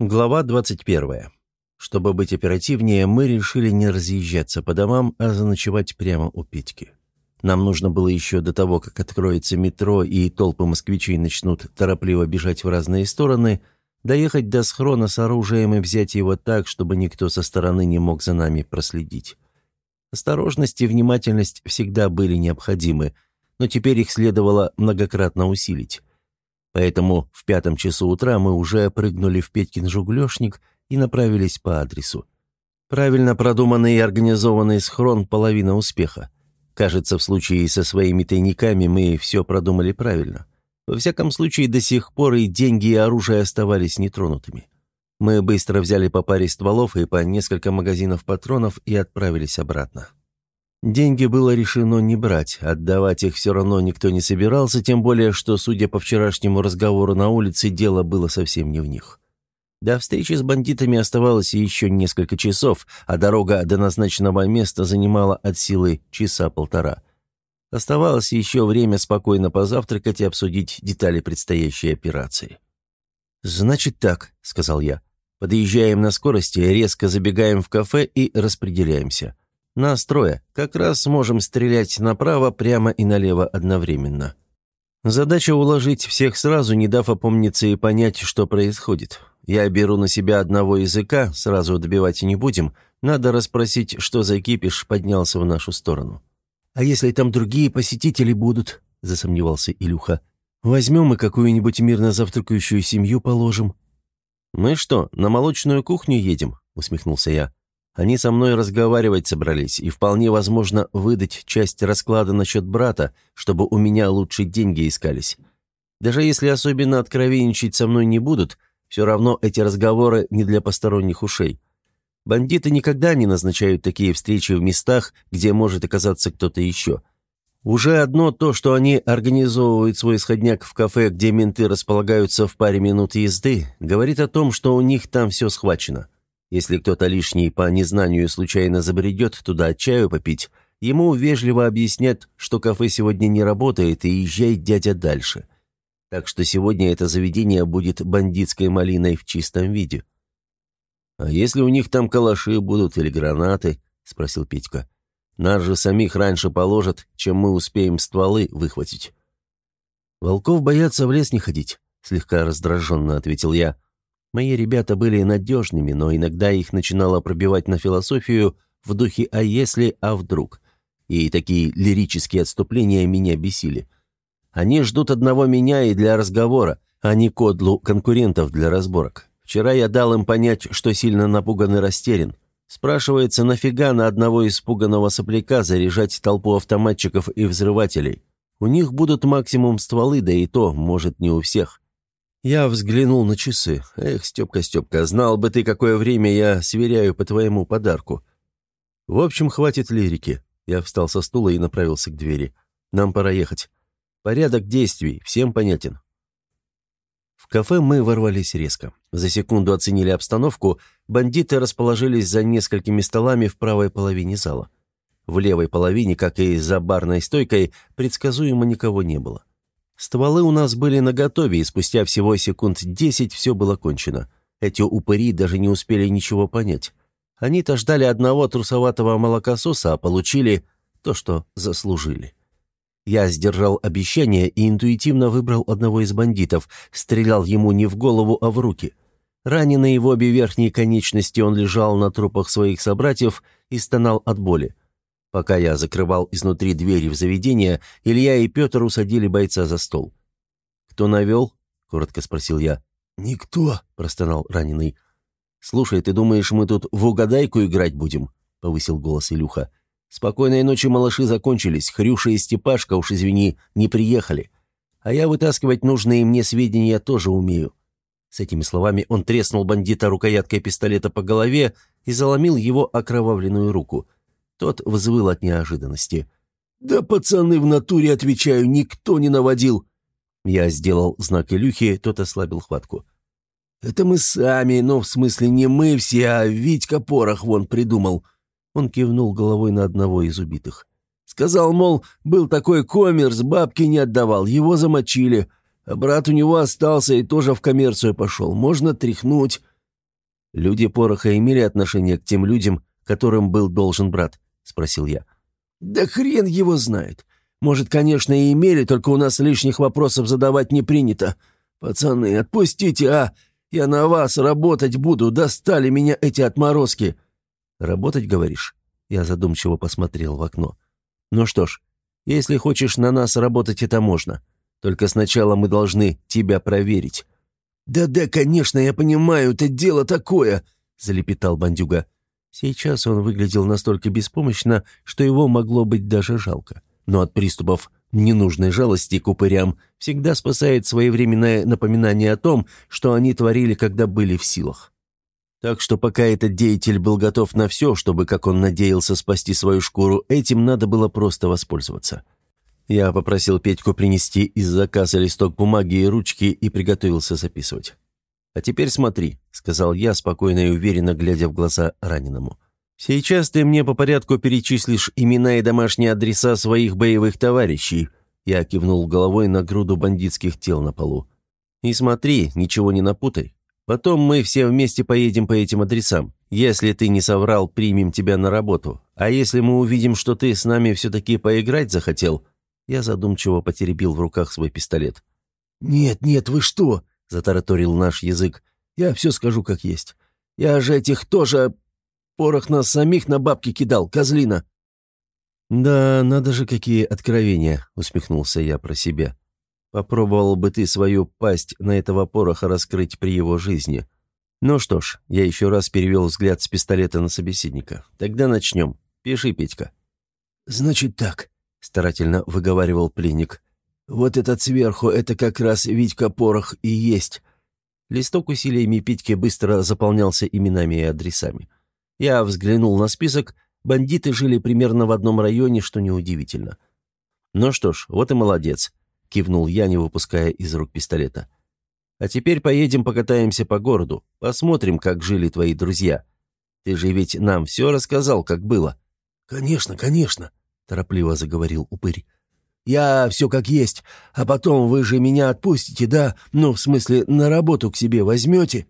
Глава 21. Чтобы быть оперативнее, мы решили не разъезжаться по домам, а заночевать прямо у Петьки. Нам нужно было еще до того, как откроется метро и толпы москвичей начнут торопливо бежать в разные стороны, доехать до схрона с оружием и взять его так, чтобы никто со стороны не мог за нами проследить. Осторожность и внимательность всегда были необходимы, но теперь их следовало многократно усилить. Поэтому в пятом часу утра мы уже прыгнули в Петькин жуглёшник и направились по адресу. Правильно продуманный и организованный схрон – половина успеха. Кажется, в случае со своими тайниками мы все продумали правильно. Во всяком случае, до сих пор и деньги, и оружие оставались нетронутыми. Мы быстро взяли по паре стволов и по несколько магазинов патронов и отправились обратно. Деньги было решено не брать, отдавать их все равно никто не собирался, тем более, что, судя по вчерашнему разговору на улице, дело было совсем не в них. До встречи с бандитами оставалось еще несколько часов, а дорога до назначенного места занимала от силы часа полтора. Оставалось еще время спокойно позавтракать и обсудить детали предстоящей операции. «Значит так», — сказал я. «Подъезжаем на скорости, резко забегаем в кафе и распределяемся. Нас трое. Как раз сможем стрелять направо, прямо и налево одновременно. Задача уложить всех сразу, не дав опомниться и понять, что происходит. Я беру на себя одного языка, сразу добивать не будем. Надо расспросить, что за кипиш поднялся в нашу сторону. «А если там другие посетители будут?» – засомневался Илюха. «Возьмем и какую-нибудь мирно завтракающую семью положим». «Мы что, на молочную кухню едем?» – усмехнулся я. Они со мной разговаривать собрались, и вполне возможно выдать часть расклада насчет брата, чтобы у меня лучше деньги искались. Даже если особенно откровенничать со мной не будут, все равно эти разговоры не для посторонних ушей. Бандиты никогда не назначают такие встречи в местах, где может оказаться кто-то еще. Уже одно то, что они организовывают свой сходняк в кафе, где менты располагаются в паре минут езды, говорит о том, что у них там все схвачено. Если кто-то лишний по незнанию случайно забредет туда чаю попить, ему вежливо объяснят, что кафе сегодня не работает и езжай, дядя, дальше. Так что сегодня это заведение будет бандитской малиной в чистом виде. «А если у них там калаши будут или гранаты?» — спросил Петька. «Нас же самих раньше положат, чем мы успеем стволы выхватить». «Волков боятся в лес не ходить», — слегка раздраженно ответил я. Мои ребята были надежными, но иногда их начинало пробивать на философию в духе «а если, а вдруг?». И такие лирические отступления меня бесили. Они ждут одного меня и для разговора, а не кодлу конкурентов для разборок. Вчера я дал им понять, что сильно напуган и растерян. Спрашивается, нафига на одного испуганного сопляка заряжать толпу автоматчиков и взрывателей? У них будут максимум стволы, да и то, может, не у всех. Я взглянул на часы. Эх, Степка, Степка, знал бы ты, какое время я сверяю по твоему подарку. В общем, хватит лирики. Я встал со стула и направился к двери. Нам пора ехать. Порядок действий всем понятен. В кафе мы ворвались резко. За секунду оценили обстановку. Бандиты расположились за несколькими столами в правой половине зала. В левой половине, как и за барной стойкой, предсказуемо никого не было. Стволы у нас были наготове, и спустя всего секунд десять все было кончено. Эти упыри даже не успели ничего понять. Они-то ждали одного трусоватого молокососа, а получили то, что заслужили. Я сдержал обещание и интуитивно выбрал одного из бандитов, стрелял ему не в голову, а в руки. Раненый в обе верхние конечности он лежал на трупах своих собратьев и стонал от боли. Пока я закрывал изнутри двери в заведение, Илья и Петр усадили бойца за стол. «Кто навел?» — коротко спросил я. «Никто», — простонал раненый. «Слушай, ты думаешь, мы тут в угадайку играть будем?» — повысил голос Илюха. «Спокойной ночи, малыши, закончились. Хрюша и Степашка, уж извини, не приехали. А я вытаскивать нужные мне сведения тоже умею». С этими словами он треснул бандита рукояткой пистолета по голове и заломил его окровавленную руку — тот взвыл от неожиданности. «Да пацаны в натуре, отвечаю, никто не наводил!» Я сделал знак Илюхи, тот ослабил хватку. «Это мы сами, но в смысле не мы все, а Витька Порох вон придумал». Он кивнул головой на одного из убитых. Сказал, мол, был такой коммерс, бабки не отдавал, его замочили. А брат у него остался и тоже в коммерцию пошел. Можно тряхнуть. Люди пороха имели отношение к тем людям, которым был должен брат?» — спросил я. «Да хрен его знает. Может, конечно, и имели, только у нас лишних вопросов задавать не принято. Пацаны, отпустите, а! Я на вас работать буду, достали меня эти отморозки!» «Работать, говоришь?» Я задумчиво посмотрел в окно. «Ну что ж, если хочешь на нас работать, это можно. Только сначала мы должны тебя проверить». «Да-да, конечно, я понимаю, это дело такое!» — залепетал бандюга. Сейчас он выглядел настолько беспомощно, что его могло быть даже жалко но от приступов ненужной жалости к упырям всегда спасает своевременное напоминание о том, что они творили, когда были в силах. Так что пока этот деятель был готов на все, чтобы, как он надеялся, спасти свою шкуру, этим надо было просто воспользоваться. Я попросил Петьку принести из заказа листок бумаги и ручки и приготовился записывать. «А теперь смотри», — сказал я, спокойно и уверенно глядя в глаза раненому. «Сейчас ты мне по порядку перечислишь имена и домашние адреса своих боевых товарищей», я кивнул головой на груду бандитских тел на полу. «И смотри, ничего не напутай. Потом мы все вместе поедем по этим адресам. Если ты не соврал, примем тебя на работу. А если мы увидим, что ты с нами все-таки поиграть захотел...» Я задумчиво потеребил в руках свой пистолет. «Нет, нет, вы что?» — затараторил наш язык. «Я все скажу как есть. Я же этих тоже Порох нас самих на бабки кидал, козлина!» «Да, надо же, какие откровения!» — усмехнулся я про себя. «Попробовал бы ты свою пасть на этого пороха раскрыть при его жизни. Ну что ж, я еще раз перевел взгляд с пистолета на собеседника. Тогда начнем. Пиши, Петька». «Значит так», — старательно выговаривал пленник. «Вот этот сверху, это как раз Витька Порох и есть». Листок усилиями Петьки быстро заполнялся именами и адресами. Я взглянул на список, бандиты жили примерно в одном районе, что неудивительно. «Ну что ж, вот и молодец», — кивнул я, не выпуская из рук пистолета. «А теперь поедем покатаемся по городу, посмотрим, как жили твои друзья. Ты же ведь нам все рассказал, как было». «Конечно, конечно», — торопливо заговорил упырь. «Я все как есть, а потом вы же меня отпустите, да? Ну, в смысле, на работу к себе возьмете?»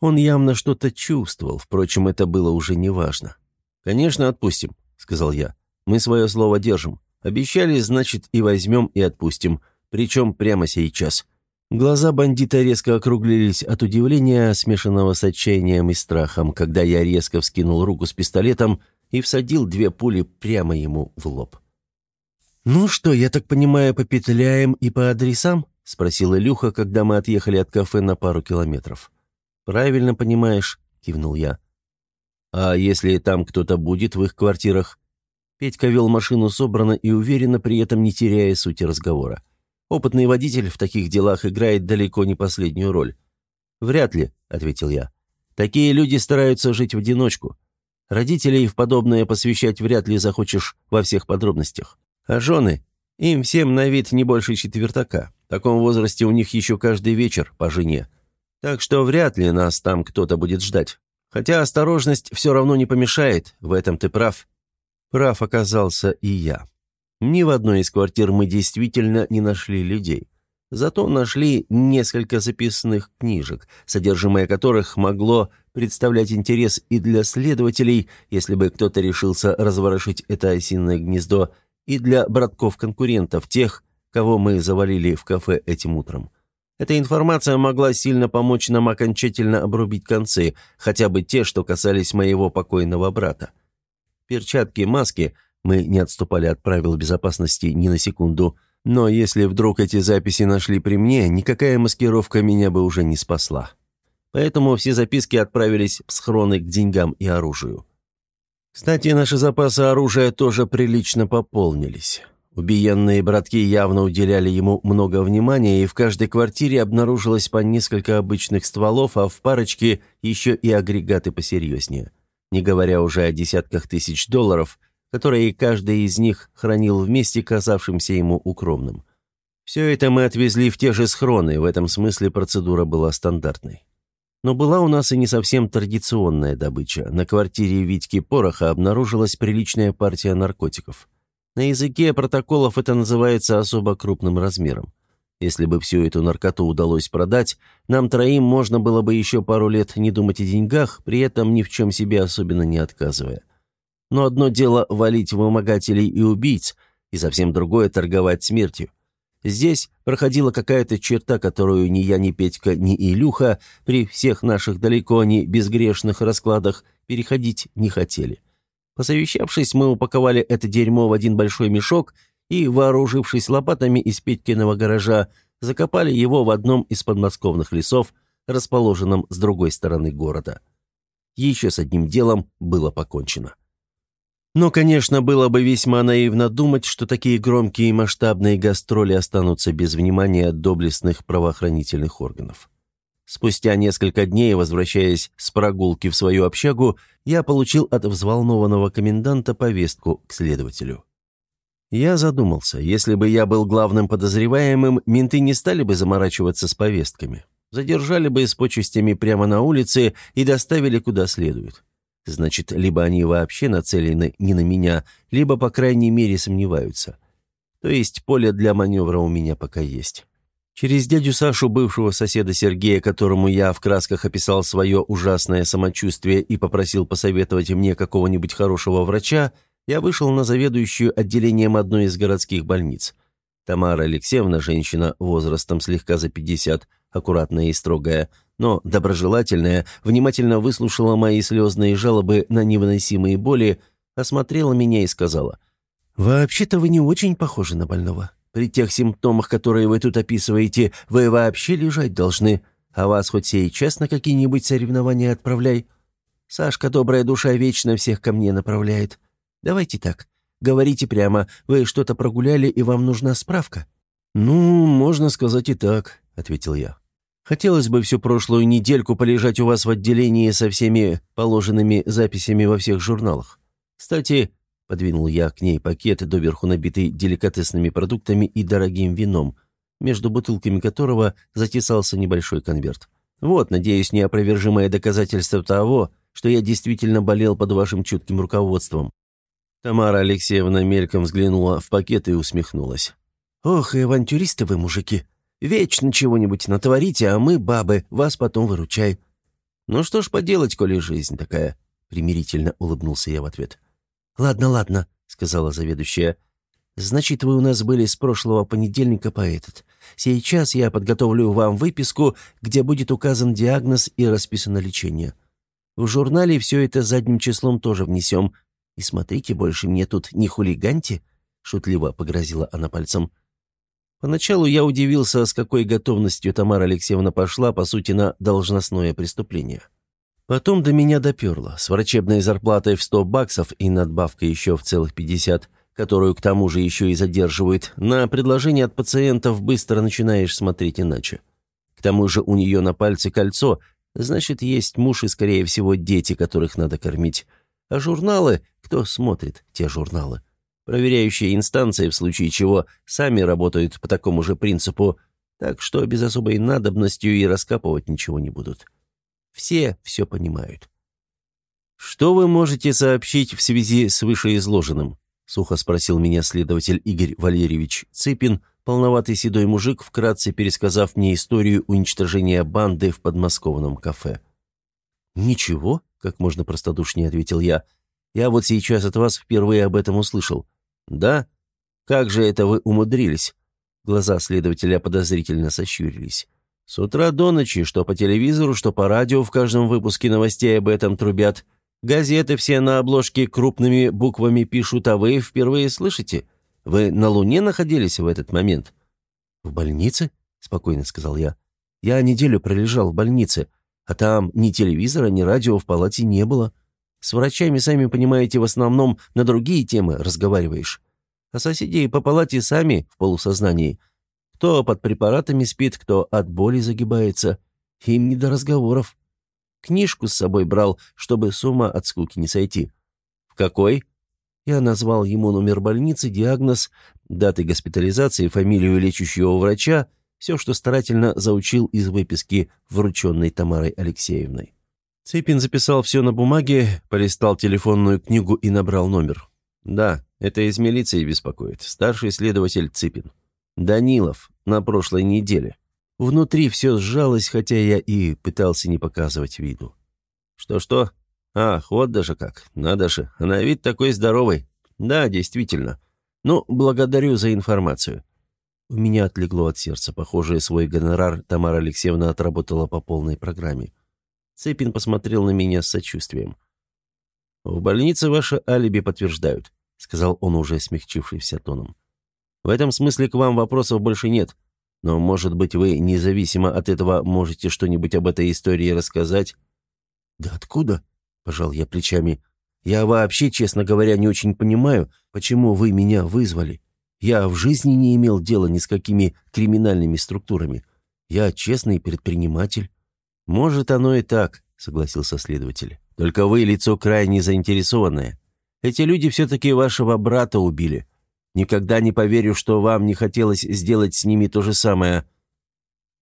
Он явно что-то чувствовал, впрочем, это было уже неважно. «Конечно, отпустим», — сказал я. «Мы свое слово держим. Обещали, значит, и возьмем, и отпустим. Причем прямо сейчас». Глаза бандита резко округлились от удивления, смешанного с отчаянием и страхом, когда я резко вскинул руку с пистолетом и всадил две пули прямо ему в лоб. «Ну что, я так понимаю, попетляем и по адресам?» — спросил Илюха, когда мы отъехали от кафе на пару километров. «Правильно понимаешь», — кивнул я. «А если там кто-то будет в их квартирах?» Петька вел машину собрано и уверенно, при этом не теряя сути разговора. Опытный водитель в таких делах играет далеко не последнюю роль. «Вряд ли», — ответил я. «Такие люди стараются жить в одиночку. Родителей в подобное посвящать вряд ли захочешь во всех подробностях. А жены? Им всем на вид не больше четвертака. В таком возрасте у них еще каждый вечер по жене. Так что вряд ли нас там кто-то будет ждать. Хотя осторожность все равно не помешает, в этом ты прав. Прав оказался и я. Ни в одной из квартир мы действительно не нашли людей. Зато нашли несколько записанных книжек, содержимое которых могло представлять интерес и для следователей, если бы кто-то решился разворошить это осиное гнездо, и для братков-конкурентов, тех, кого мы завалили в кафе этим утром. Эта информация могла сильно помочь нам окончательно обрубить концы, хотя бы те, что касались моего покойного брата. Перчатки, маски, мы не отступали от правил безопасности ни на секунду, но если вдруг эти записи нашли при мне, никакая маскировка меня бы уже не спасла. Поэтому все записки отправились в схроны к деньгам и оружию. Кстати, наши запасы оружия тоже прилично пополнились. Убиенные братки явно уделяли ему много внимания, и в каждой квартире обнаружилось по несколько обычных стволов, а в парочке еще и агрегаты посерьезнее. Не говоря уже о десятках тысяч долларов, которые каждый из них хранил вместе, казавшимся ему укромным. Все это мы отвезли в те же схроны, в этом смысле процедура была стандартной. Но была у нас и не совсем традиционная добыча. На квартире Витьки Пороха обнаружилась приличная партия наркотиков – на языке протоколов это называется особо крупным размером. Если бы всю эту наркоту удалось продать, нам троим можно было бы еще пару лет не думать о деньгах, при этом ни в чем себе особенно не отказывая. Но одно дело валить вымогателей и убийц, и совсем другое – торговать смертью. Здесь проходила какая-то черта, которую ни я, ни Петька, ни Илюха при всех наших далеко не безгрешных раскладах переходить не хотели. Посовещавшись, мы упаковали это дерьмо в один большой мешок – и, вооружившись лопатами из Петькиного гаража, закопали его в одном из подмосковных лесов, расположенном с другой стороны города. Еще с одним делом было покончено. Но, конечно, было бы весьма наивно думать, что такие громкие и масштабные гастроли останутся без внимания доблестных правоохранительных органов. Спустя несколько дней, возвращаясь с прогулки в свою общагу, я получил от взволнованного коменданта повестку к следователю. Я задумался, если бы я был главным подозреваемым, менты не стали бы заморачиваться с повестками. Задержали бы с почестями прямо на улице и доставили куда следует. Значит, либо они вообще нацелены не на меня, либо, по крайней мере, сомневаются. То есть поле для маневра у меня пока есть. Через дядю Сашу, бывшего соседа Сергея, которому я в красках описал свое ужасное самочувствие и попросил посоветовать мне какого-нибудь хорошего врача, я вышел на заведующую отделением одной из городских больниц. Тамара Алексеевна, женщина возрастом слегка за 50, аккуратная и строгая, но доброжелательная, внимательно выслушала мои слезные жалобы на невыносимые боли, осмотрела меня и сказала, «Вообще-то вы не очень похожи на больного. При тех симптомах, которые вы тут описываете, вы вообще лежать должны, а вас хоть сейчас на какие-нибудь соревнования отправляй. Сашка, добрая душа, вечно всех ко мне направляет. Давайте так. Говорите прямо, вы что-то прогуляли и вам нужна справка?» «Ну, можно сказать и так», — ответил я. «Хотелось бы всю прошлую недельку полежать у вас в отделении со всеми положенными записями во всех журналах. Кстати, — подвинул я к ней пакет, доверху набитый деликатесными продуктами и дорогим вином, между бутылками которого затесался небольшой конверт. «Вот, надеюсь, неопровержимое доказательство того, что я действительно болел под вашим чутким руководством. Тамара Алексеевна мельком взглянула в пакет и усмехнулась. «Ох, и авантюристы вы, мужики! Вечно чего-нибудь натворите, а мы, бабы, вас потом выручай». «Ну что ж поделать, коли жизнь такая?» — примирительно улыбнулся я в ответ. «Ладно, ладно», — сказала заведующая. «Значит, вы у нас были с прошлого понедельника по этот. Сейчас я подготовлю вам выписку, где будет указан диагноз и расписано лечение. В журнале все это задним числом тоже внесем, «И смотрите, больше мне тут не хулиганьте», — шутливо погрозила она пальцем. Поначалу я удивился, с какой готовностью Тамара Алексеевна пошла, по сути, на должностное преступление. Потом до меня доперло. С врачебной зарплатой в 100 баксов и надбавкой еще в целых 50, которую к тому же еще и задерживают, на предложение от пациентов быстро начинаешь смотреть иначе. К тому же у нее на пальце кольцо, значит, есть муж и, скорее всего, дети, которых надо кормить. А журналы, кто смотрит те журналы? Проверяющие инстанции, в случае чего, сами работают по такому же принципу, так что без особой надобностью и раскапывать ничего не будут. Все все понимают. «Что вы можете сообщить в связи с вышеизложенным?» — сухо спросил меня следователь Игорь Валерьевич Цыпин, полноватый седой мужик, вкратце пересказав мне историю уничтожения банды в подмосковном кафе. «Ничего», как можно простодушнее ответил я. «Я вот сейчас от вас впервые об этом услышал». «Да? Как же это вы умудрились?» Глаза следователя подозрительно сощурились. «С утра до ночи, что по телевизору, что по радио в каждом выпуске новостей об этом трубят. Газеты все на обложке крупными буквами пишут, а вы впервые слышите? Вы на Луне находились в этот момент?» «В больнице?» — спокойно сказал я. «Я неделю пролежал в больнице. А там ни телевизора, ни радио в палате не было. С врачами, сами понимаете, в основном на другие темы разговариваешь. А соседи по палате сами в полусознании. Кто под препаратами спит, кто от боли загибается. Им не до разговоров. Книжку с собой брал, чтобы с ума от скуки не сойти. В какой? Я назвал ему номер больницы, диагноз, даты госпитализации, фамилию лечащего врача — все, что старательно заучил из выписки, врученной Тамарой Алексеевной. Цепин записал все на бумаге, полистал телефонную книгу и набрал номер. «Да, это из милиции беспокоит. Старший следователь Цыпин». «Данилов. на прошлой неделе. Внутри все сжалось, хотя я и пытался не показывать виду. Что-что? Ах, вот даже как. Надо же, она вид такой здоровый. Да, действительно. Ну, благодарю за информацию. У меня отлегло от сердца. Похоже, свой гонорар Тамара Алексеевна отработала по полной программе. Цепин посмотрел на меня с сочувствием. «В больнице ваше алиби подтверждают», — сказал он уже смягчившимся тоном. «В этом смысле к вам вопросов больше нет. Но, может быть, вы, независимо от этого, можете что-нибудь об этой истории рассказать?» «Да откуда?» — пожал я плечами. «Я вообще, честно говоря, не очень понимаю, почему вы меня вызвали. Я в жизни не имел дела ни с какими криминальными структурами. Я честный предприниматель». «Может, оно и так», — согласился следователь. «Только вы лицо крайне заинтересованное. Эти люди все-таки вашего брата убили. Никогда не поверю, что вам не хотелось сделать с ними то же самое».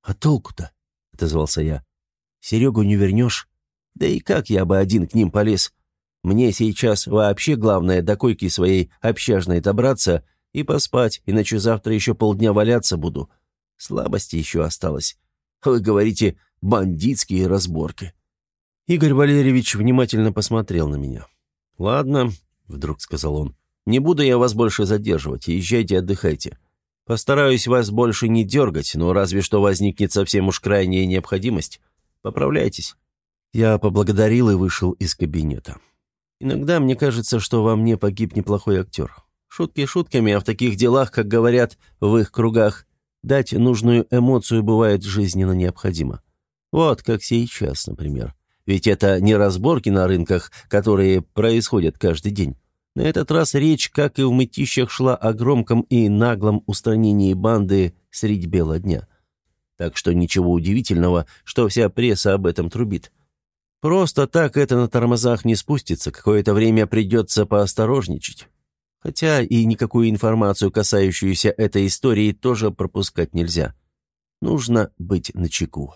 «А толку-то?» — отозвался я. «Серегу не вернешь? Да и как я бы один к ним полез? Мне сейчас вообще главное до койки своей общажной добраться и поспать, иначе завтра еще полдня валяться буду. Слабости еще осталось. Вы говорите, бандитские разборки». Игорь Валерьевич внимательно посмотрел на меня. «Ладно», — вдруг сказал он, — «не буду я вас больше задерживать, езжайте отдыхайте. Постараюсь вас больше не дергать, но разве что возникнет совсем уж крайняя необходимость. Поправляйтесь». Я поблагодарил и вышел из кабинета. Иногда мне кажется, что во мне погиб неплохой актер. Шутки шутками, а в таких делах, как говорят в их кругах, дать нужную эмоцию бывает жизненно необходимо. Вот как сейчас, например. Ведь это не разборки на рынках, которые происходят каждый день. На этот раз речь, как и в мытищах, шла о громком и наглом устранении банды средь бела дня. Так что ничего удивительного, что вся пресса об этом трубит. Просто так это на тормозах не спустится, какое-то время придется поосторожничать. Хотя и никакую информацию, касающуюся этой истории, тоже пропускать нельзя. Нужно быть начеку.